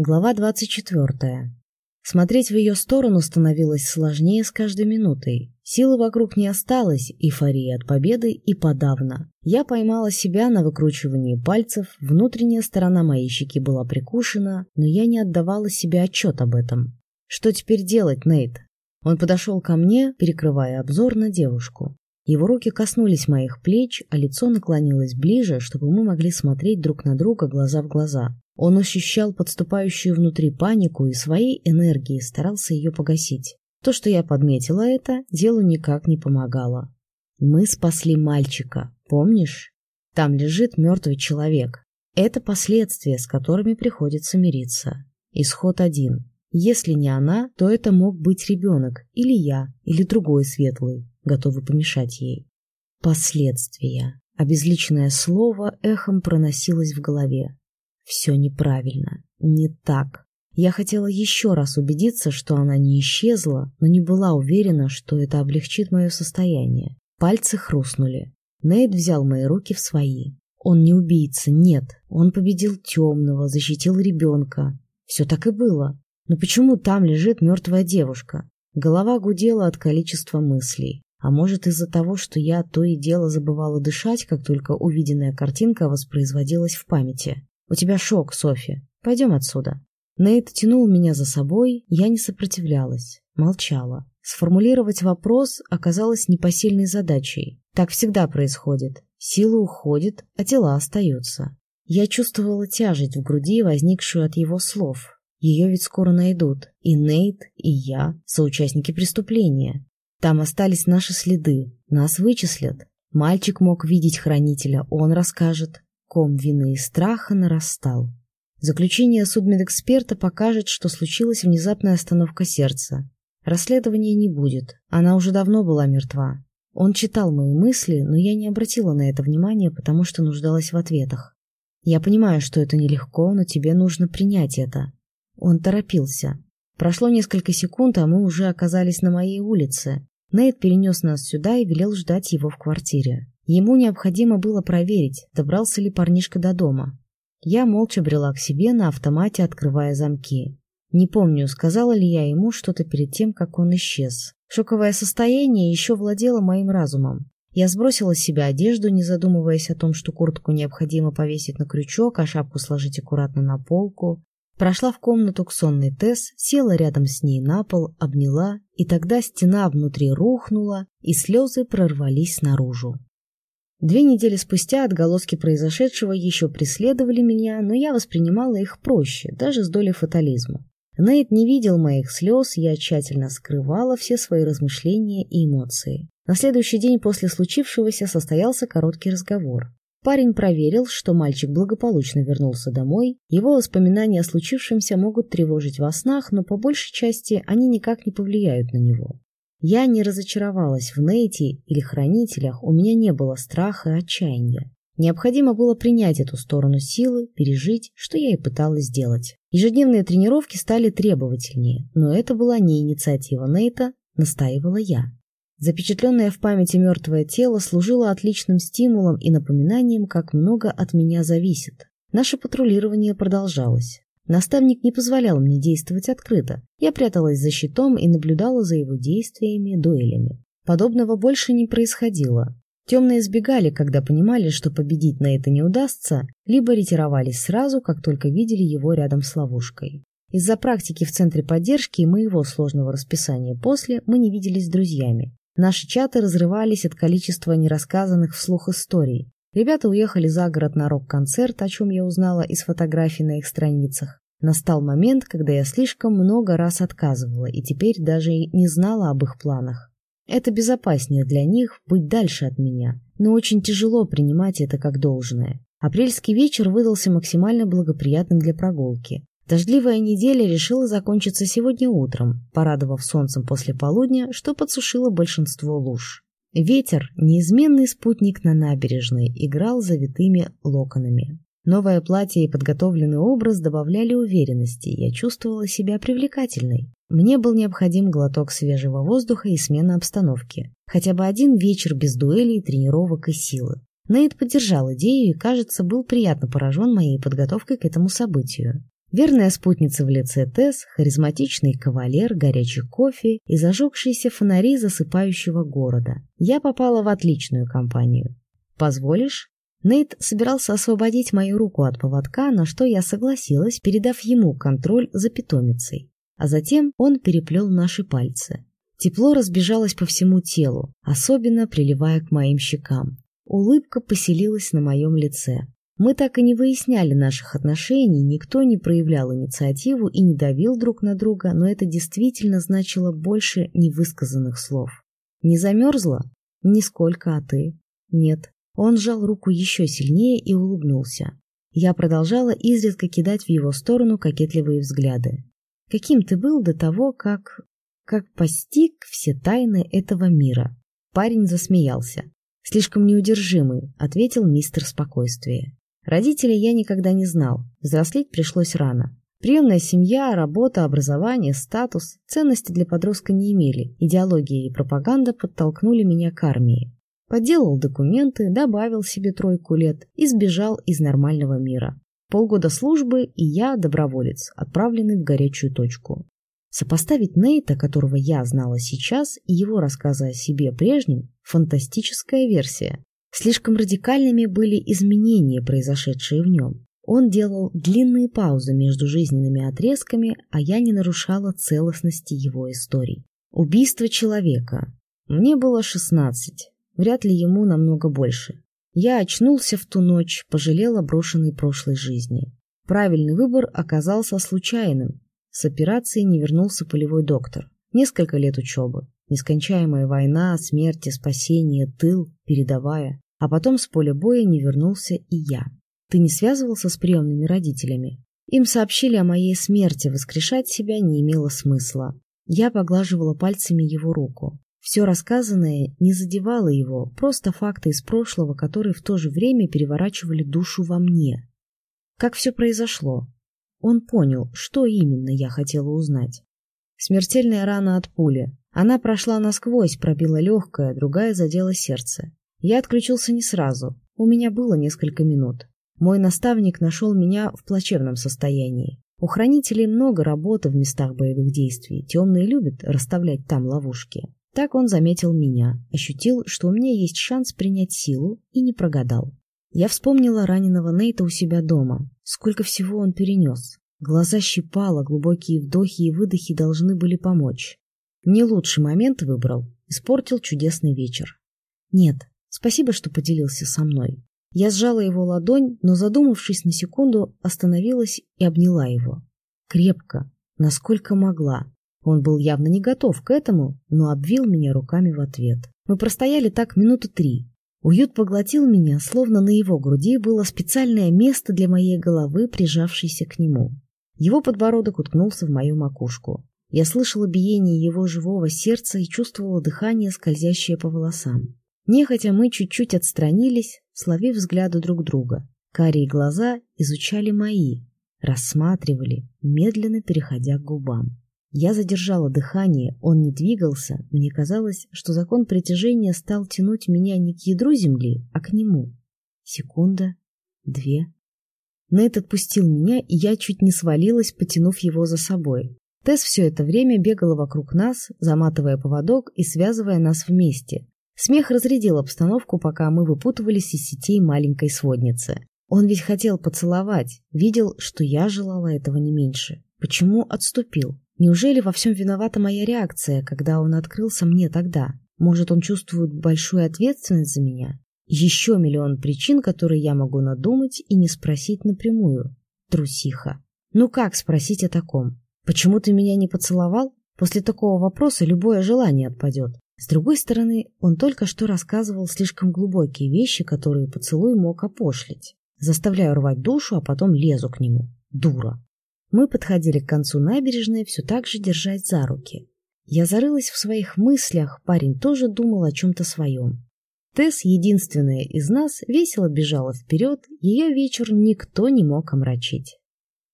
Глава 24. Смотреть в ее сторону становилось сложнее с каждой минутой. Силы вокруг не осталось, эйфории от победы и подавно. Я поймала себя на выкручивании пальцев, внутренняя сторона моей щеки была прикушена, но я не отдавала себе отчет об этом. Что теперь делать, Нейт? Он подошел ко мне, перекрывая обзор на девушку. Его руки коснулись моих плеч, а лицо наклонилось ближе, чтобы мы могли смотреть друг на друга глаза в глаза. Он ощущал подступающую внутри панику и своей энергией старался ее погасить. То, что я подметила это, делу никак не помогало. Мы спасли мальчика, помнишь? Там лежит мертвый человек. Это последствия, с которыми приходится мириться. Исход один. Если не она, то это мог быть ребенок, или я, или другой светлый, готовый помешать ей. Последствия. Обезличенное слово эхом проносилось в голове. Все неправильно, не так. Я хотела еще раз убедиться, что она не исчезла, но не была уверена, что это облегчит мое состояние. Пальцы хрустнули. Нейт взял мои руки в свои. Он не убийца, нет. Он победил темного, защитил ребенка. Все так и было. Но почему там лежит мертвая девушка? Голова гудела от количества мыслей. А может из-за того, что я то и дело забывала дышать, как только увиденная картинка воспроизводилась в памяти. «У тебя шок, Софи. Пойдем отсюда». Нейт тянул меня за собой, я не сопротивлялась, молчала. Сформулировать вопрос оказалось непосильной задачей. Так всегда происходит. Сила уходит, а тела остаются. Я чувствовала тяжесть в груди, возникшую от его слов. Ее ведь скоро найдут. И Нейт, и я, соучастники преступления. Там остались наши следы. Нас вычислят. Мальчик мог видеть хранителя, он расскажет. Ком вины и страха нарастал. Заключение судмедэксперта покажет, что случилась внезапная остановка сердца. Расследования не будет, она уже давно была мертва. Он читал мои мысли, но я не обратила на это внимания, потому что нуждалась в ответах. Я понимаю, что это нелегко, но тебе нужно принять это. Он торопился. Прошло несколько секунд, а мы уже оказались на моей улице. Нейт перенес нас сюда и велел ждать его в квартире. Ему необходимо было проверить, добрался ли парнишка до дома. Я молча брела к себе на автомате, открывая замки. Не помню, сказала ли я ему что-то перед тем, как он исчез. Шоковое состояние еще владело моим разумом. Я сбросила с себя одежду, не задумываясь о том, что куртку необходимо повесить на крючок, а шапку сложить аккуратно на полку. Прошла в комнату к сонной Тесс, села рядом с ней на пол, обняла, и тогда стена внутри рухнула, и слезы прорвались наружу. Две недели спустя отголоски произошедшего еще преследовали меня, но я воспринимала их проще, даже с долей фатализма. Нейт не видел моих слез, я тщательно скрывала все свои размышления и эмоции. На следующий день после случившегося состоялся короткий разговор. Парень проверил, что мальчик благополучно вернулся домой. Его воспоминания о случившемся могут тревожить во снах, но по большей части они никак не повлияют на него. Я не разочаровалась в Нейте или хранителях, у меня не было страха и отчаяния. Необходимо было принять эту сторону силы, пережить, что я и пыталась сделать. Ежедневные тренировки стали требовательнее, но это была не инициатива Нейта, настаивала я. Запечатленное в памяти мертвое тело служило отличным стимулом и напоминанием, как много от меня зависит. Наше патрулирование продолжалось. Наставник не позволял мне действовать открыто. Я пряталась за щитом и наблюдала за его действиями, дуэлями. Подобного больше не происходило. Темные избегали, когда понимали, что победить на это не удастся, либо ретировались сразу, как только видели его рядом с ловушкой. Из-за практики в центре поддержки и моего сложного расписания после мы не виделись с друзьями. Наши чаты разрывались от количества нерассказанных вслух историй. Ребята уехали за город на рок-концерт, о чем я узнала из фотографий на их страницах. Настал момент, когда я слишком много раз отказывала и теперь даже не знала об их планах. Это безопаснее для них быть дальше от меня, но очень тяжело принимать это как должное. Апрельский вечер выдался максимально благоприятным для прогулки. Дождливая неделя решила закончиться сегодня утром, порадовав солнцем после полудня, что подсушило большинство луж. Ветер, неизменный спутник на набережной, играл завитыми локонами. Новое платье и подготовленный образ добавляли уверенности, я чувствовала себя привлекательной. Мне был необходим глоток свежего воздуха и смена обстановки. Хотя бы один вечер без дуэлей, тренировок и силы. Нейт поддержал идею и, кажется, был приятно поражен моей подготовкой к этому событию. Верная спутница в лице Тесс, харизматичный кавалер, горячий кофе и зажегшиеся фонари засыпающего города. Я попала в отличную компанию. «Позволишь?» Нейт собирался освободить мою руку от поводка, на что я согласилась, передав ему контроль за питомицей. А затем он переплел наши пальцы. Тепло разбежалось по всему телу, особенно приливая к моим щекам. Улыбка поселилась на моем лице. Мы так и не выясняли наших отношений, никто не проявлял инициативу и не давил друг на друга, но это действительно значило больше невысказанных слов. Не замерзла? Нисколько, а ты? Нет. Он сжал руку еще сильнее и улыбнулся. Я продолжала изредка кидать в его сторону кокетливые взгляды. Каким ты был до того, как... как постиг все тайны этого мира? Парень засмеялся. Слишком неудержимый, ответил мистер спокойствие. Родителей я никогда не знал, взрослеть пришлось рано. Приемная семья, работа, образование, статус, ценности для подростка не имели. Идеология и пропаганда подтолкнули меня к армии. Подделал документы, добавил себе тройку лет и сбежал из нормального мира. Полгода службы, и я доброволец, отправленный в горячую точку. Сопоставить Нейта, которого я знала сейчас, и его рассказы о себе прежнем – фантастическая версия. Слишком радикальными были изменения, произошедшие в нем. Он делал длинные паузы между жизненными отрезками, а я не нарушала целостности его историй. Убийство человека. Мне было шестнадцать, вряд ли ему намного больше. Я очнулся в ту ночь, пожалел о брошенной прошлой жизни. Правильный выбор оказался случайным. С операции не вернулся полевой доктор. Несколько лет учебы. Нескончаемая война, смерти, спасение, тыл, передовая. А потом с поля боя не вернулся и я. Ты не связывался с приемными родителями? Им сообщили о моей смерти, воскрешать себя не имело смысла. Я поглаживала пальцами его руку. Все рассказанное не задевало его, просто факты из прошлого, которые в то же время переворачивали душу во мне. Как все произошло? Он понял, что именно я хотела узнать. Смертельная рана от пули. Она прошла насквозь, пробила легкое, другая задела сердце. Я отключился не сразу. У меня было несколько минут. Мой наставник нашел меня в плачевном состоянии. У хранителей много работы в местах боевых действий. Темные любят расставлять там ловушки. Так он заметил меня, ощутил, что у меня есть шанс принять силу, и не прогадал. Я вспомнила раненого Нейта у себя дома. Сколько всего он перенес. Глаза щипало, глубокие вдохи и выдохи должны были помочь. Не лучший момент выбрал, испортил чудесный вечер. Нет, спасибо, что поделился со мной. Я сжала его ладонь, но, задумавшись на секунду, остановилась и обняла его. Крепко, насколько могла. Он был явно не готов к этому, но обвил меня руками в ответ. Мы простояли так минуты три. Уют поглотил меня, словно на его груди было специальное место для моей головы, прижавшейся к нему. Его подбородок уткнулся в мою макушку. Я слышала биение его живого сердца и чувствовала дыхание, скользящее по волосам. Нехотя мы чуть-чуть отстранились, словив взгляды друг друга. Карие глаза изучали мои, рассматривали, медленно переходя к губам. Я задержала дыхание, он не двигался, мне казалось, что закон притяжения стал тянуть меня не к ядру земли, а к нему. Секунда, две. Нейт отпустил меня, и я чуть не свалилась, потянув его за собой. Тесс все это время бегала вокруг нас, заматывая поводок и связывая нас вместе. Смех разрядил обстановку, пока мы выпутывались из сетей маленькой сводницы. Он ведь хотел поцеловать, видел, что я желала этого не меньше. Почему отступил? Неужели во всем виновата моя реакция, когда он открылся мне тогда? Может, он чувствует большую ответственность за меня? Еще миллион причин, которые я могу надумать и не спросить напрямую. Трусиха. Ну как спросить о таком? Почему ты меня не поцеловал? После такого вопроса любое желание отпадет. С другой стороны, он только что рассказывал слишком глубокие вещи, которые поцелуй мог опошлить. Заставляю рвать душу, а потом лезу к нему. Дура. Мы подходили к концу набережной, все так же держась за руки. Я зарылась в своих мыслях, парень тоже думал о чем-то своем. Тесс, единственная из нас, весело бежала вперед, ее вечер никто не мог омрачить.